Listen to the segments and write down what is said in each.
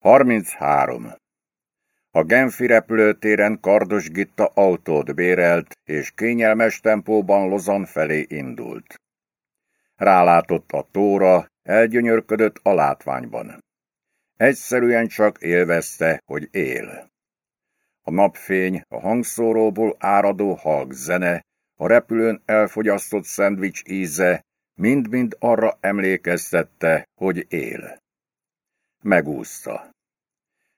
33. A Genfi repülőtéren Kardos Gitta autót bérelt, és kényelmes tempóban Lozan felé indult. Rálátott a tóra, elgyönyörködött a látványban. Egyszerűen csak élvezte, hogy él. A napfény, a hangszóróból áradó halk zene, a repülőn elfogyasztott szendvics íze mind-mind arra emlékeztette, hogy él. Megúszta.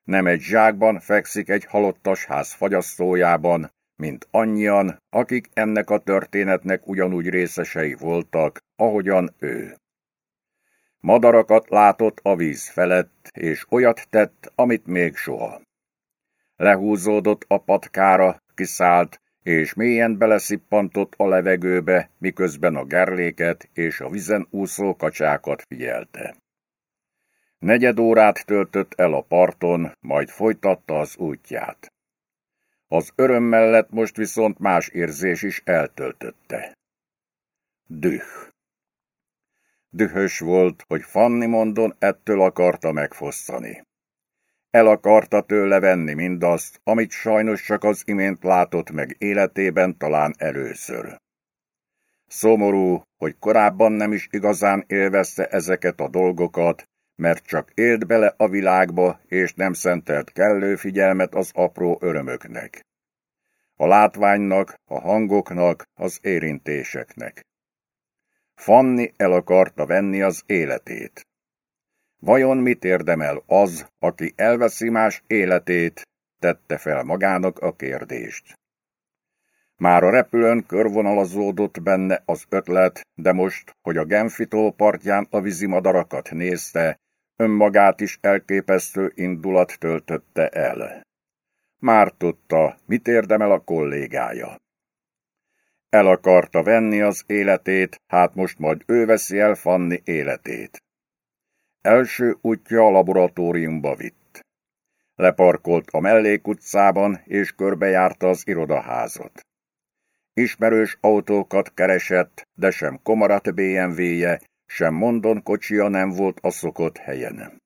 Nem egy zsákban fekszik egy halottas ház fagyasztójában, mint annyian, akik ennek a történetnek ugyanúgy részesei voltak, ahogyan ő. Madarakat látott a víz felett, és olyat tett, amit még soha. Lehúzódott a patkára, kiszállt, és mélyen beleszippantott a levegőbe, miközben a gerléket és a vizen úszó kacsákat figyelte. Negyed órát töltött el a parton, majd folytatta az útját. Az öröm mellett most viszont más érzés is eltöltötte. Düh. Dühös volt, hogy Fanni mondon ettől akarta megfosztani. El akarta tőle venni mindazt, amit sajnos csak az imént látott meg életében talán először. Szomorú, hogy korábban nem is igazán élvezte ezeket a dolgokat, mert csak élt bele a világba, és nem szentelt kellő figyelmet az apró örömöknek. A látványnak, a hangoknak, az érintéseknek. Fanni el akarta venni az életét. Vajon mit érdemel az, aki elveszi más életét, tette fel magának a kérdést. Már a repülőn körvonalazódott benne az ötlet, de most, hogy a Genfitó partján a vízimadarakat nézte, önmagát is elképesztő indulat töltötte el. Már tudta, mit érdemel a kollégája. El akarta venni az életét, hát most majd ő veszi el Fanni életét. Első útja a laboratóriumba vitt. Leparkolt a mellékutcában, és körbejárta az irodaházat. Ismerős autókat keresett, de sem komarat BMW-je, sem mondon kocsia nem volt a szokott helyen.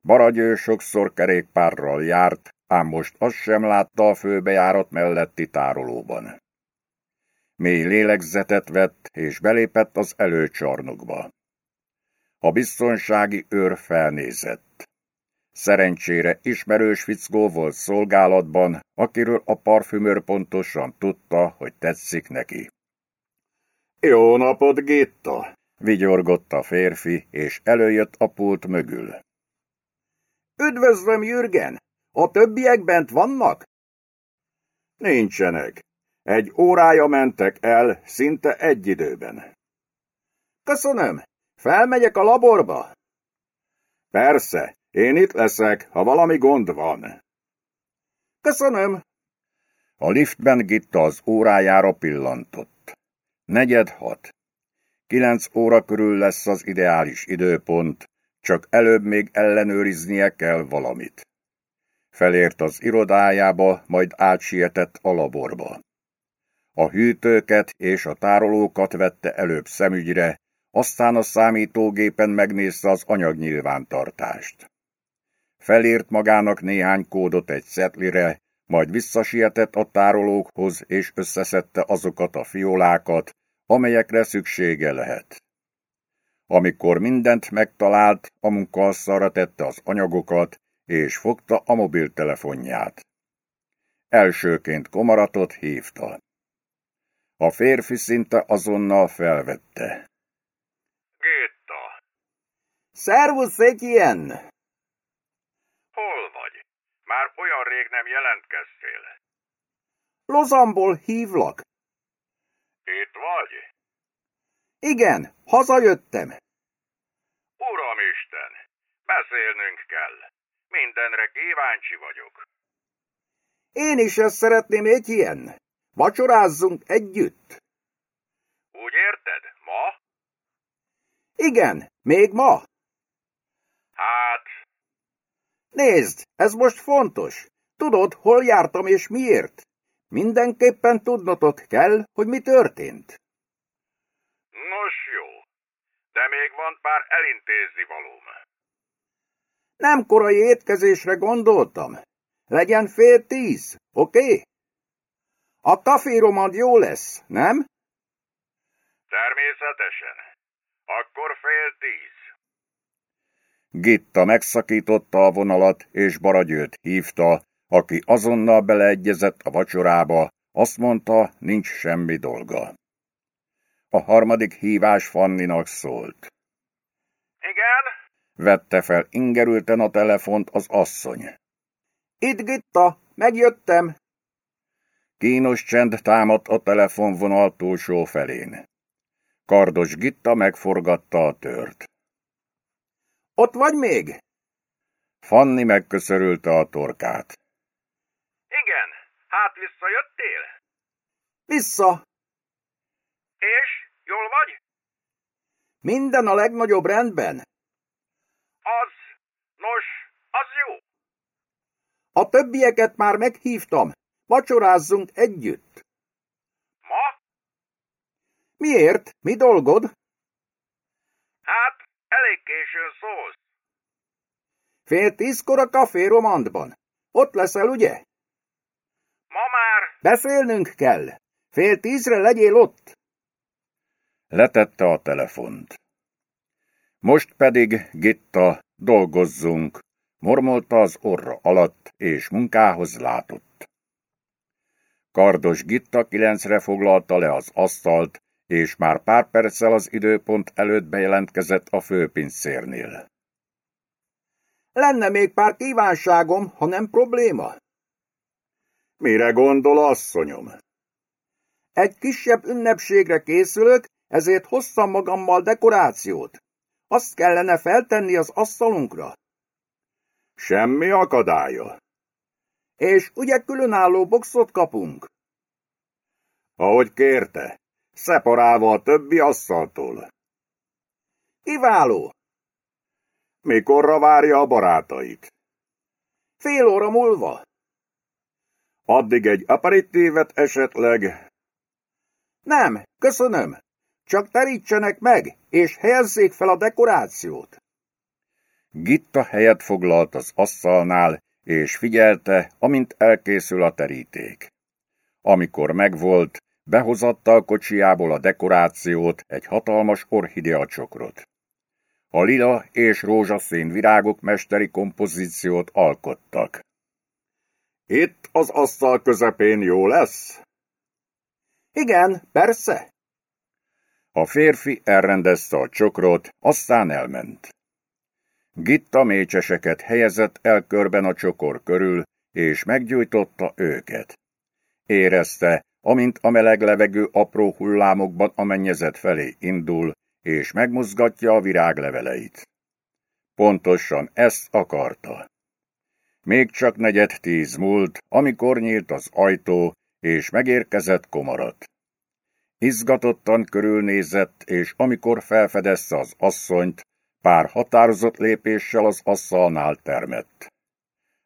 Baragyő sokszor kerékpárral járt, ám most azt sem látta a főbejárat melletti tárolóban. Mély lélegzetet vett, és belépett az előcsarnokba. A biztonsági őr felnézett. Szerencsére ismerős fickó volt szolgálatban, akiről a parfümőr pontosan tudta, hogy tetszik neki. Jó napot, Gitta! Vigyorgott a férfi, és előjött a pult mögül. Üdvözlöm, Jürgen! A többiek bent vannak? Nincsenek. Egy órája mentek el, szinte egy időben. Köszönöm. Felmegyek a laborba? Persze, én itt leszek, ha valami gond van. Köszönöm. A liftben Gitta az órájára pillantott. Negyed hat. Kilenc óra körül lesz az ideális időpont, csak előbb még ellenőriznie kell valamit. Felért az irodájába, majd átsietett a laborba. A hűtőket és a tárolókat vette előbb szemügyre, aztán a számítógépen megnézte az anyagnyilvántartást. Felírt magának néhány kódot egy szetlire, majd visszasietett a tárolókhoz és összeszedte azokat a fiolákat, amelyekre szüksége lehet. Amikor mindent megtalált, a munkasszalra tette az anyagokat, és fogta a mobiltelefonját. Elsőként komaratot hívta. A férfi szinte azonnal felvette. Géta. Szervusz, Etienne! Hol vagy? Már olyan rég nem jelentkeztél. Lozamból hívlak. Itt vagy? Igen, hazajöttem. Uramisten, beszélnünk kell. Mindenre kíváncsi vagyok. Én is ezt szeretném, Etienne. Vacsorázzunk együtt. Úgy érted, ma? Igen, még ma. Hát... Nézd, ez most fontos. Tudod, hol jártam és miért? Mindenképpen tudnotok kell, hogy mi történt. Nos jó, de még van pár elintézni valóm. Nem korai étkezésre gondoltam. Legyen fél tíz, oké? Okay? A kaféromad jó lesz, nem? Természetesen. Akkor fél tíz. Gitta megszakította a vonalat, és Baragyőt hívta, aki azonnal beleegyezett a vacsorába, azt mondta, nincs semmi dolga. A harmadik hívás Fanninak szólt. Igen? Vette fel ingerülten a telefont az asszony. Itt Gitta, megjöttem. Kínos csend támadt a telefonvonal túlsó felén. Kardos Gitta megforgatta a tört. Ott vagy még? Fanni megköszörülte a torkát. Hát visszajöttél? Vissza. És, jól vagy? Minden a legnagyobb rendben. Az, nos, az jó. A többieket már meghívtam. Vacsorázzunk együtt. Ma? Miért? Mi dolgod? Hát, elég későn szólsz. Fél tízkor a Café Romandban. Ott leszel, ugye? Beszélnünk kell. Fél tízre legyél ott. Letette a telefont. Most pedig, Gitta, dolgozzunk, mormolta az orra alatt, és munkához látott. Kardos Gitta kilencre foglalta le az asztalt, és már pár perccel az időpont előtt bejelentkezett a főpincérnél. Lenne még pár kívánságom, ha nem probléma. Mire gondol, asszonyom? Egy kisebb ünnepségre készülök, ezért hoztam magammal dekorációt. Azt kellene feltenni az asztalunkra. Semmi akadálya. És ugye különálló boxot kapunk? Ahogy kérte, szeparálva a többi asztaltól. Kiváló. Mikorra várja a barátait? Fél óra múlva. Addig egy aperitívet esetleg? Nem, köszönöm. Csak terítsenek meg, és helyezzék fel a dekorációt. Gitta helyet foglalt az asztalnál, és figyelte, amint elkészül a teríték. Amikor megvolt, behozatta a kocsiából a dekorációt, egy hatalmas orchidea csokrot. A lila és rózsaszín virágok mesteri kompozíciót alkottak. Itt az asztal közepén jó lesz? Igen, persze. A férfi elrendezte a csokrot, aztán elment. Gitta mécseseket helyezett el körben a csokor körül, és meggyújtotta őket. Érezte, amint a meleg levegő apró hullámokban a mennyezet felé indul, és megmozgatja a virágleveleit. Pontosan ezt akarta. Még csak negyed tíz múlt, amikor nyílt az ajtó, és megérkezett komarat. Izgatottan körülnézett, és amikor felfedezte az asszonyt, pár határozott lépéssel az asszalnál termett.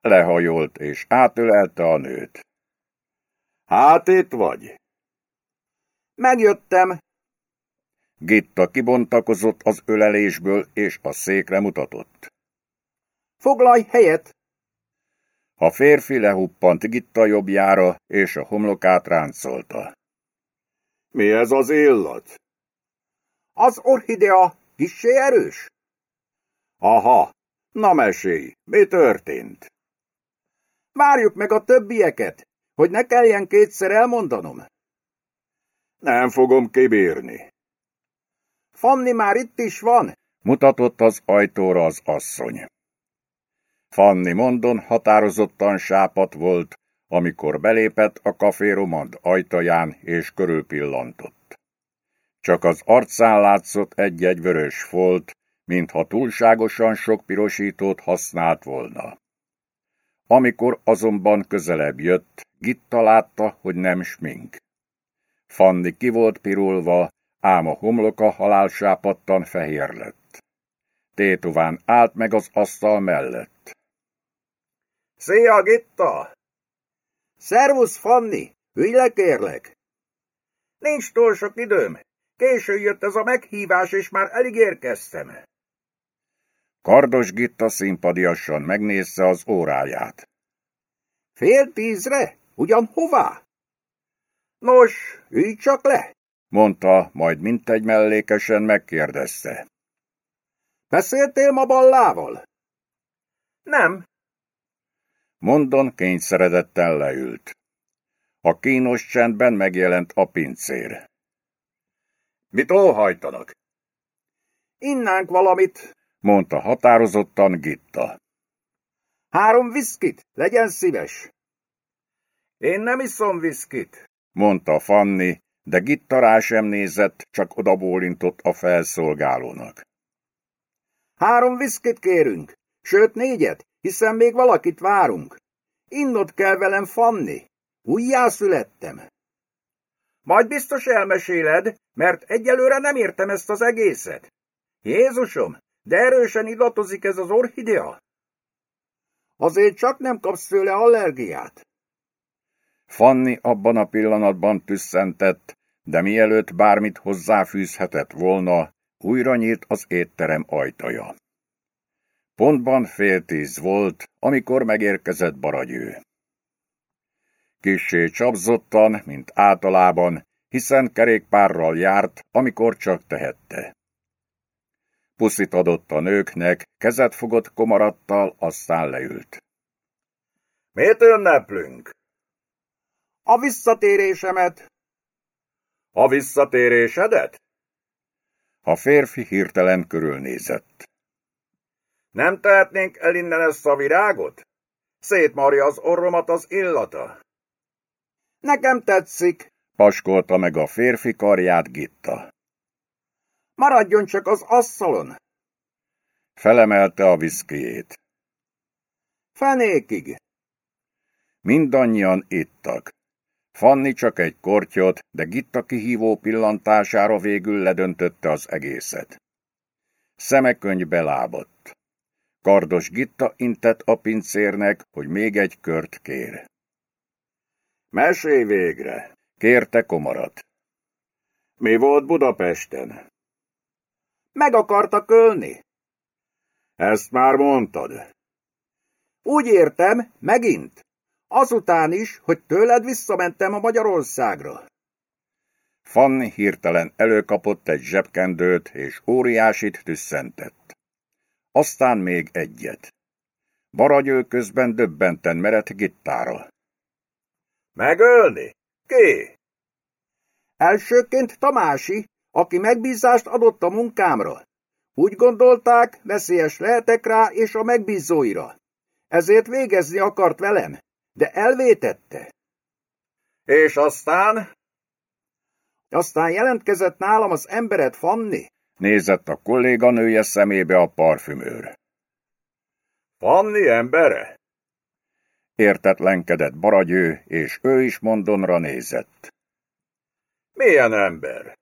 Lehajolt, és átölelte a nőt. Hát itt vagy? Megjöttem. Gitta kibontakozott az ölelésből, és a székre mutatott. Foglalj helyet! A férfi lehuppant Gitta jobbjára, és a homlokát ráncolta. Mi ez az illat? Az orchidea kissé erős? Aha, na mesélj, mi történt? Várjuk meg a többieket, hogy ne kelljen kétszer elmondanom. Nem fogom kibírni. Fanni már itt is van, mutatott az ajtóra az asszony. Fanni mondon határozottan sápat volt, amikor belépett a kafé romand ajtaján és körülpillantott. Csak az arcán látszott egy-egy vörös folt, mintha túlságosan sok pirosítót használt volna. Amikor azonban közelebb jött, Gitta látta, hogy nem smink. Fanni ki volt pirulva, ám a homloka halálsápattan fehér lett. Tétován állt meg az asztal mellett. Szia, Gitta! Szervusz, Fanni! Ülj le, kérlek! Nincs túl sok időm. Késő jött ez a meghívás, és már elég érkeztem. Kardos Gitta szimpadiasan megnézze az óráját. Fél tízre? Ugyan hová? Nos, ülj csak le, mondta, majd mintegy mellékesen megkérdezte. Beszéltél ma Ballával? Nem. Mondon kényszeredetten leült. A kínos csendben megjelent a pincér. Mit óhajtanak? Innánk valamit, mondta határozottan Gitta. Három viszkit, legyen szíves. Én nem iszom viszkit, mondta Fanni, de Gitta rá sem nézett, csak odabólintott a felszolgálónak. Három viszkit kérünk, sőt négyet, hiszen még valakit várunk. Innot kell velem, Fanni. Újjászülettem. Majd biztos elmeséled, mert egyelőre nem értem ezt az egészet. Jézusom, de erősen illatozik ez az orchidea. Azért csak nem kapsz tőle allergiát. Fanni abban a pillanatban tüsszentett, de mielőtt bármit hozzáfűzhetett volna, újra nyílt az étterem ajtaja. Pontban fél tíz volt, amikor megérkezett Baragyő. Kissé csapzottan, mint általában, hiszen kerékpárral járt, amikor csak tehette. Puszit adott a nőknek, kezet fogott komarattal, aztán leült. Miért ünneplünk? A visszatérésemet. A visszatérésedet? A férfi hirtelen körülnézett. Nem tehetnénk el innen ezt a virágot? Szétmarja az orromat az illata. Nekem tetszik, paskolta meg a férfi karját Gitta. Maradjon csak az asszalon. Felemelte a viszkijét. Fenékig. Mindannyian ittak. Fanni csak egy kortyot, de Gitta kihívó pillantására végül ledöntötte az egészet. Szemekönyvbe lábott. Kardos Gitta intett a pincérnek, hogy még egy kört kér. Mesélj végre, kérte komarat. Mi volt Budapesten? Meg akartak ölni. Ezt már mondtad. Úgy értem, megint. Azután is, hogy tőled visszamentem a Magyarországra. Fanni hirtelen előkapott egy zsebkendőt, és óriásit tüsszentett. Aztán még egyet. Baragyő közben döbbenten merett gittára. Megölni? Ki? Elsőként Tamási, aki megbízást adott a munkámra. Úgy gondolták, veszélyes lehetek rá és a megbízóira. Ezért végezni akart velem, de elvétette. És aztán? Aztán jelentkezett nálam az emberet Fanni. Nézett a kolléganője szemébe a parfümőr. Fanni embere? Értetlenkedett Baragyő, és ő is mondonra nézett. Milyen ember?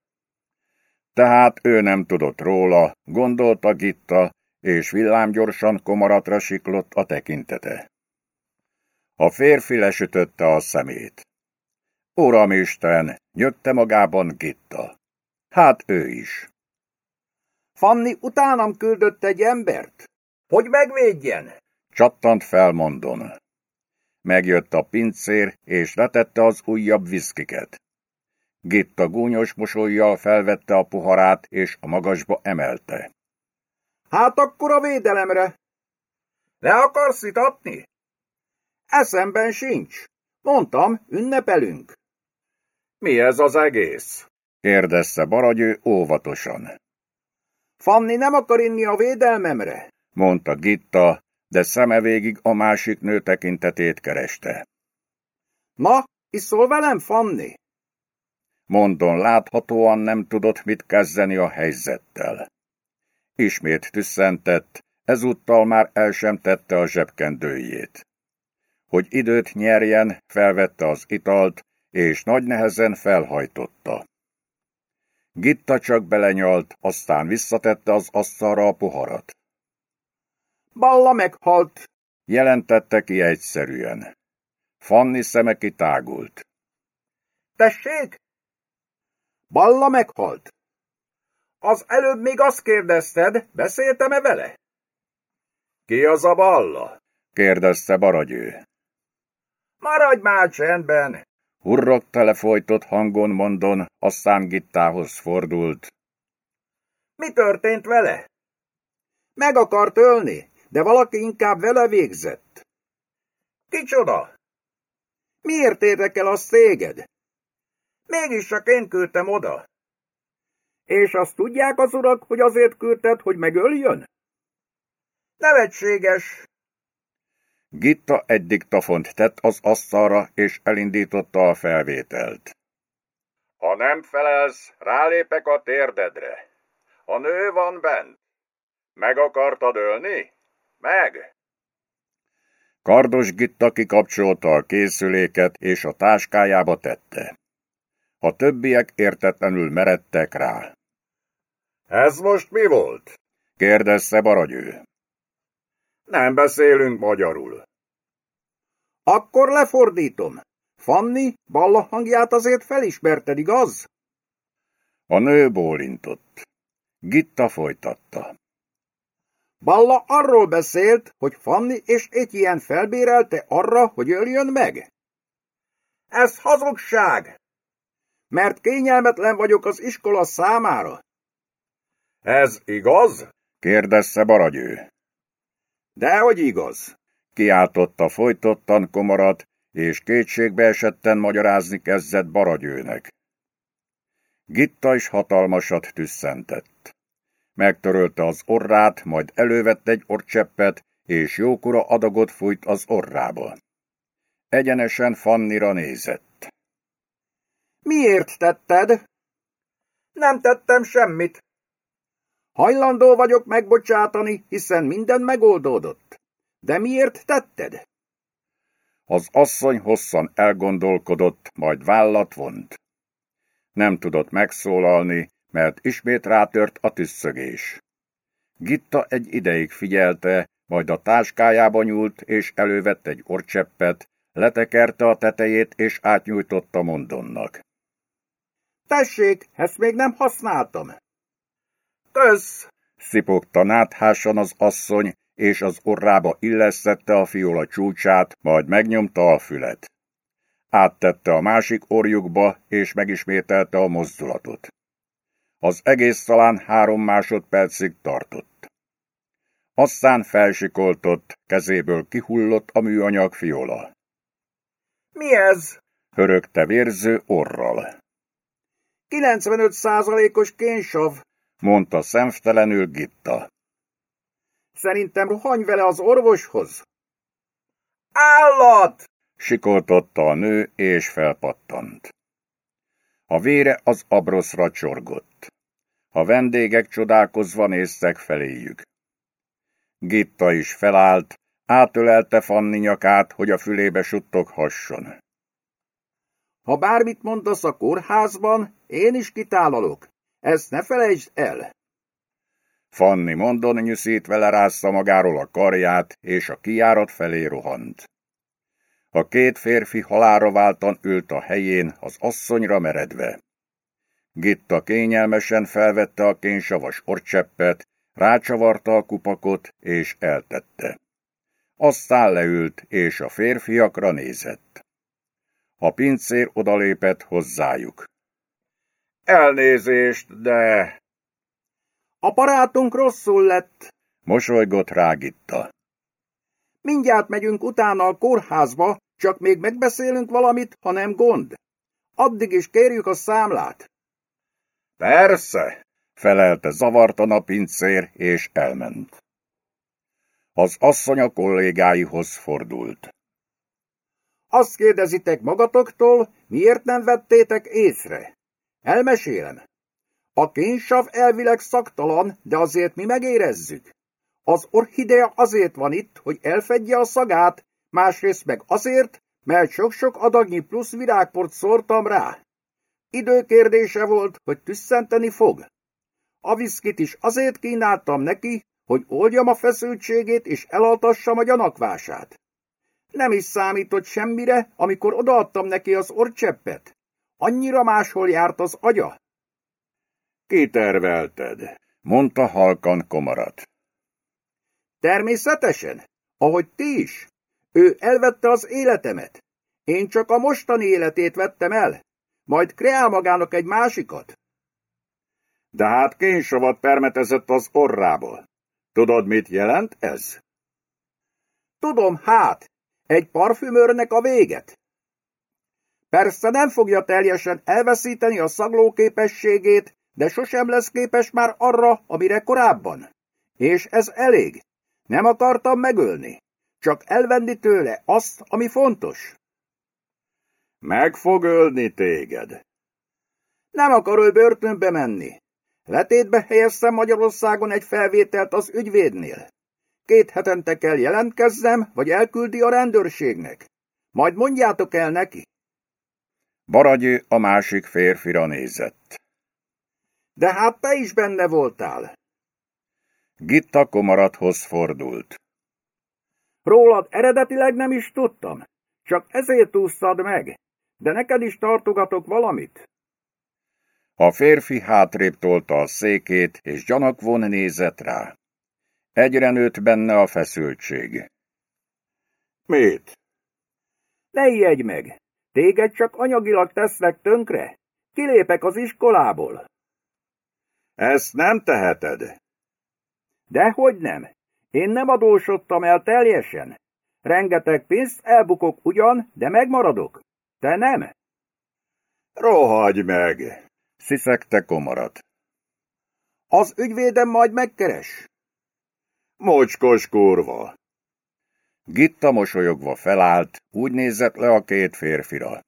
Tehát ő nem tudott róla, gondolta Gitta, és villámgyorsan komaratra siklott a tekintete. A férfi lesütötte a szemét. Uramisten, nyögte magában Gitta. Hát ő is. Fanni utánam küldött egy embert, hogy megvédjen. Csattant felmondon. Megjött a pincér, és letette az újabb viszkiket. Gitta gúnyos mosolyjal felvette a poharát, és a magasba emelte. Hát akkor a védelemre. Le akarsz itatni? Eszemben sincs. Mondtam, ünnepelünk. Mi ez az egész? kérdezte Baragyő óvatosan. Fanni nem akar inni a védelmemre, mondta Gitta, de szeme végig a másik nő tekintetét kereste. Na, iszol velem, Fanni? Mondon láthatóan nem tudott mit kezdeni a helyzettel. Ismét tüsszentett, ezúttal már el sem tette a zsebkendőjét. Hogy időt nyerjen, felvette az italt, és nagy nehezen felhajtotta. Gitta csak belenyalt, aztán visszatette az asztalra a poharat. Balla meghalt, jelentette ki egyszerűen. Fanni szeme kitágult. Tessék? Balla meghalt. Az előbb még azt kérdezted, beszéltem-e vele? Ki az a balla? kérdezte Baragyő. Maradj már csendben! Hurrogta lefolytott hangon mondon, aztán Gittához fordult. Mi történt vele? Meg akart ölni, de valaki inkább vele végzett. Kicsoda? Miért érdekel az téged? Mégis csak én küldtem oda. És azt tudják az urak, hogy azért küldted, hogy megöljön? Nevetséges. Gitta egy diktafont tett az asztalra, és elindította a felvételt. Ha nem felelsz, rálépek a térdedre. A nő van bent. Meg akartad ölni? Meg! Kardos Gitta kikapcsolta a készüléket, és a táskájába tette. A többiek értetlenül meredtek rá. Ez most mi volt? kérdezte Baragyő. Nem beszélünk magyarul. Akkor lefordítom. Fanni, Balla hangját azért felismerted, igaz? A nő bólintott. Gitta folytatta. Balla arról beszélt, hogy Fanni és ilyen felbérelte arra, hogy öljön meg. Ez hazugság! Mert kényelmetlen vagyok az iskola számára. Ez igaz? kérdezte Baragyő. Dehogy igaz, kiáltotta folytottan komorat, és kétségbe esetten magyarázni kezdett Baragyőnek. Gitta is hatalmasat tüsszentett. Megtörölte az orrát, majd elővett egy orcseppet, és jókora adagot fújt az orrába. Egyenesen Fannira nézett. Miért tetted? Nem tettem semmit. Hajlandó vagyok megbocsátani, hiszen minden megoldódott. De miért tetted? Az asszony hosszan elgondolkodott, majd vállat vont. Nem tudott megszólalni, mert ismét rátört a tüsszögés. Gitta egy ideig figyelte, majd a táskájába nyúlt, és elővett egy orcseppet, letekerte a tetejét, és átnyújtotta mondonnak. Tessék, ezt még nem használtam. Kösz! szipogta náthásan az asszony, és az orrába illesztette a fiola csúcsát, majd megnyomta a fület. Áttette a másik orjukba, és megismételte a mozdulatot. Az egész talán három másodpercig tartott. Aztán felsikoltott, kezéből kihullott a műanyag fiola. Mi ez? Hörögte vérző orral. 95 százalékos kénsav, mondta szemtelenül Gitta. Szerintem rohanj vele az orvoshoz. Állat! sikoltotta a nő, és felpattant. A vére az abroszra csorgott. A vendégek csodálkozva néztek feléjük. Gitta is felállt, átölelte Fanni nyakát, hogy a fülébe suttoghasson. Ha bármit mondasz a kórházban, én is kitálalok. Ezt ne felejtsd el! Fanni mondon nyűszítve lerázta magáról a karját, és a kijárat felé rohant. A két férfi halára váltan ült a helyén, az asszonyra meredve. Gitta kényelmesen felvette a kénsavas orcseppet, rácsavarta a kupakot, és eltette. Aztán leült, és a férfiakra nézett. A pincér odalépett hozzájuk. Elnézést, de... A parátunk rosszul lett, mosolygott rágitta. Mindjárt megyünk utána a kórházba, csak még megbeszélünk valamit, ha nem gond. Addig is kérjük a számlát. Persze, felelte zavartan a pincér, és elment. Az asszony a kollégáihoz fordult. Azt kérdezitek magatoktól, miért nem vettétek észre? Elmesélem. A kénsav elvileg szaktalan, de azért mi megérezzük. Az orchidea azért van itt, hogy elfedje a szagát, másrészt meg azért, mert sok-sok adagnyi plusz virágport szórtam rá. Időkérdése volt, hogy tüsszenteni fog. A viszkit is azért kínáltam neki, hogy oldjam a feszültségét és elaltassam a gyanakvását. Nem is számított semmire, amikor odaadtam neki az orcseppet. Annyira máshol járt az agya. Kitervelted, mondta halkan komarat. Természetesen, ahogy ti is. Ő elvette az életemet. Én csak a mostani életét vettem el, majd kreál magának egy másikat. De hát kénysavat permetezett az orrából. Tudod, mit jelent ez? Tudom, hát, egy parfümőrnek a véget. Persze nem fogja teljesen elveszíteni a szagló képességét, de sosem lesz képes már arra, amire korábban. És ez elég. Nem akartam megölni, csak elvenni tőle azt, ami fontos. Meg fog ölni téged. Nem akar ő börtönbe menni. Letétbe helyeztem Magyarországon egy felvételt az ügyvédnél. Két hetente kell jelentkezzem, vagy elküldi a rendőrségnek. Majd mondjátok el neki. Baragyő a másik férfira nézett. De hát te is benne voltál. Gitta komarathoz fordult. Rólad eredetileg nem is tudtam, csak ezért úsztad meg, de neked is tartogatok valamit. A férfi hátrébb tolta a székét, és gyanakvon nézett rá. Egyre nőtt benne a feszültség. Mit? Ne ijedj meg! Téged csak anyagilag tesznek tönkre. Kilépek az iskolából. Ezt nem teheted. Dehogy nem. Én nem adósodtam el teljesen. Rengeteg pénzt elbukok ugyan, de megmaradok. Te nem? Rohagy meg! sziszegte komarat. Az ügyvédem majd megkeres. Mocskos kurva! Gitta mosolyogva felállt, úgy nézett le a két férfira.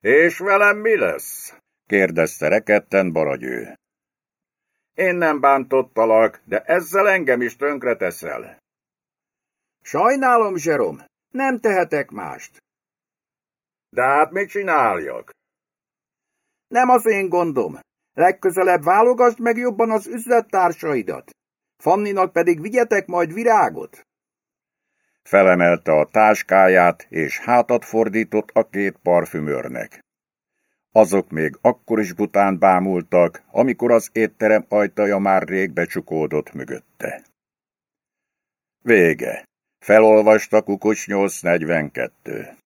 És velem mi lesz? kérdezte reketten Baragyő. Én nem bántottalak, de ezzel engem is tönkre teszel. Sajnálom, Zserom, nem tehetek mást. De hát mit csináljak? Nem az én gondom. Legközelebb válogasd meg jobban az üzlettársaidat. Fanninak pedig vigyetek majd virágot. Felemelte a táskáját, és hátat fordított a két parfümőrnek. Azok még akkor is bután bámultak, amikor az étterem ajtaja már rég becsukódott mögötte. Vége. Felolvasta Kukocs 842.